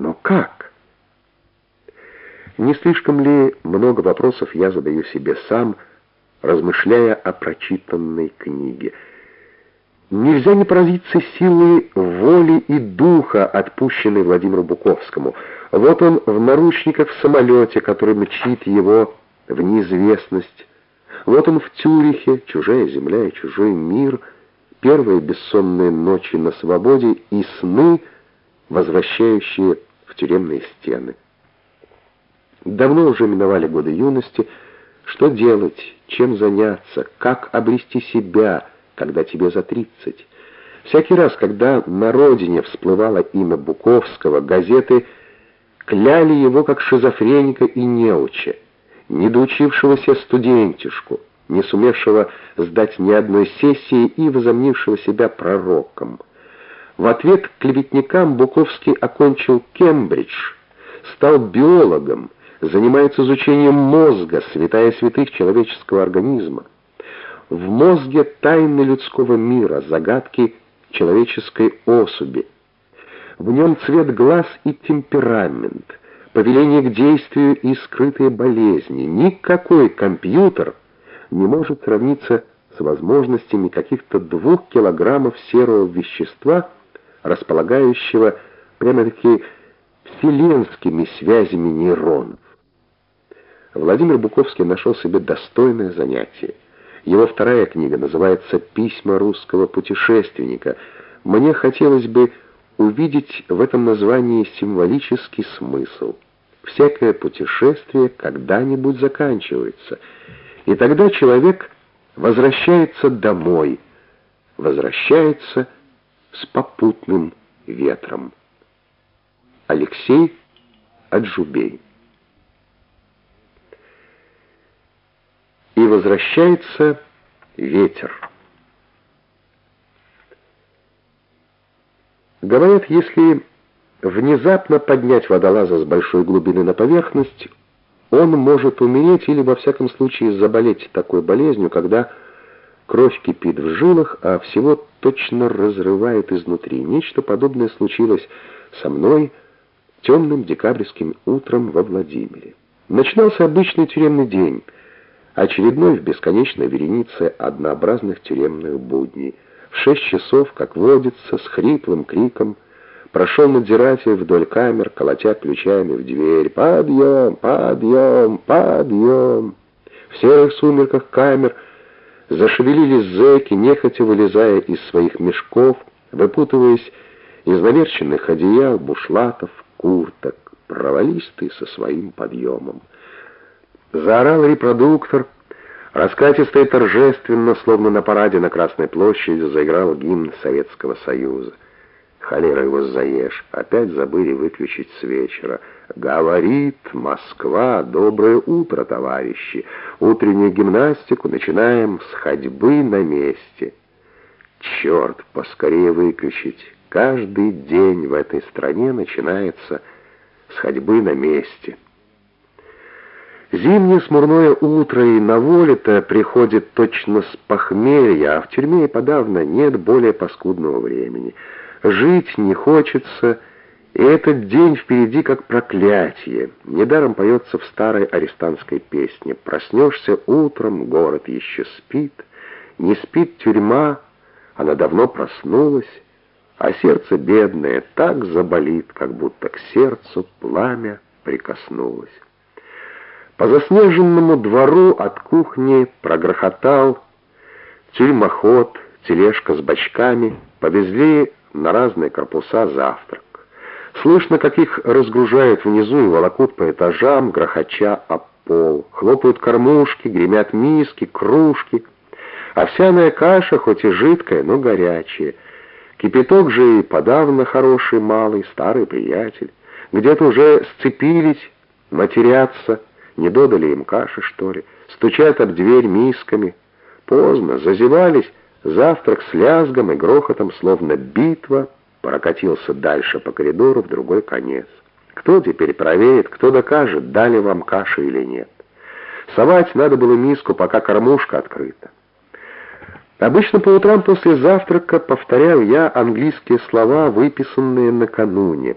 Но как? Не слишком ли много вопросов я задаю себе сам, размышляя о прочитанной книге? Нельзя не поразиться силой воли и духа, отпущенной Владимиру Буковскому. Вот он в наручниках в самолете, который мчит его в неизвестность. Вот он в Тюрихе, чужая земля и чужой мир, первые бессонные ночи на свободе и сны, возвращающие тюремные стены. Давно уже миновали годы юности. Что делать, чем заняться, как обрести себя, когда тебе за тридцать? Всякий раз, когда на родине всплывало имя Буковского, газеты кляли его как шизофреника и неуча, недоучившегося студентишку, не сумевшего сдать ни одной сессии и возомнившего себя пророком. В ответ к клеветникам Буковский окончил Кембридж, стал биологом, занимается изучением мозга, святая святых человеческого организма. В мозге тайны людского мира, загадки человеческой особи. В нем цвет глаз и темперамент, повеление к действию и скрытые болезни. Никакой компьютер не может сравниться с возможностями каких-то двух килограммов серого вещества – располагающего прямо-таки вселенскими связями нейронов. Владимир Буковский нашел себе достойное занятие. Его вторая книга называется «Письма русского путешественника». Мне хотелось бы увидеть в этом названии символический смысл. Всякое путешествие когда-нибудь заканчивается, и тогда человек возвращается домой, возвращается с попутным ветром. Алексей Аджубей. И возвращается ветер. Говорят, если внезапно поднять водолаза с большой глубины на поверхность, он может умереть или, во всяком случае, заболеть такой болезнью, когда Кровь кипит в жилах, а всего точно разрывает изнутри. Нечто подобное случилось со мной темным декабрьским утром во Владимире. Начинался обычный тюремный день, очередной в бесконечной веренице однообразных тюремных будней. В шесть часов, как водится, с хриплым криком, прошел надзиратель вдоль камер, колотя ключами в дверь. «Подъем! Подъем! Подъем!» В серых сумерках камер — Зашевелились зэки, нехотя вылезая из своих мешков, выпутываясь из наверченных одеял, бушлатов, курток. Провались ты со своим подъемом. Заорал репродуктор, раскатисто и торжественно, словно на параде на Красной площади, заиграл гимн Советского Союза. Холера его заешь. Опять забыли выключить с вечера. Говорит Москва. Доброе утро, товарищи. Утреннюю гимнастику начинаем с ходьбы на месте. Черт, поскорее выключить. Каждый день в этой стране начинается с ходьбы на месте. Зимнее смурное утро и на воле-то приходит точно с похмелья, а в тюрьме и подавно нет более паскудного времени — Жить не хочется, и этот день впереди как проклятие. Недаром поется в старой арестантской песне. Проснешься утром, город еще спит, не спит тюрьма, она давно проснулась, а сердце бедное так заболит, как будто к сердцу пламя прикоснулось. По заснеженному двору от кухни прогрохотал тюрьмоход, тележка с бочками, повезли на разные корпуса завтрак. Слышно, как их разгружают внизу и волокут по этажам, грохоча об пол. Хлопают кормушки, гремят миски, кружки. Овсяная каша, хоть и жидкая, но горячая. Кипяток же и подавно хороший, малый, старый приятель. Где-то уже сцепились, матерятся, не додали им каши, что ли. Стучат об дверь мисками. Поздно, зазевались, Завтрак с лязгом и грохотом, словно битва, прокатился дальше по коридору в другой конец. Кто теперь проверит, кто докажет, дали вам каши или нет? Совать надо было миску, пока кормушка открыта. Обычно по утрам после завтрака повторяю я английские слова, выписанные накануне.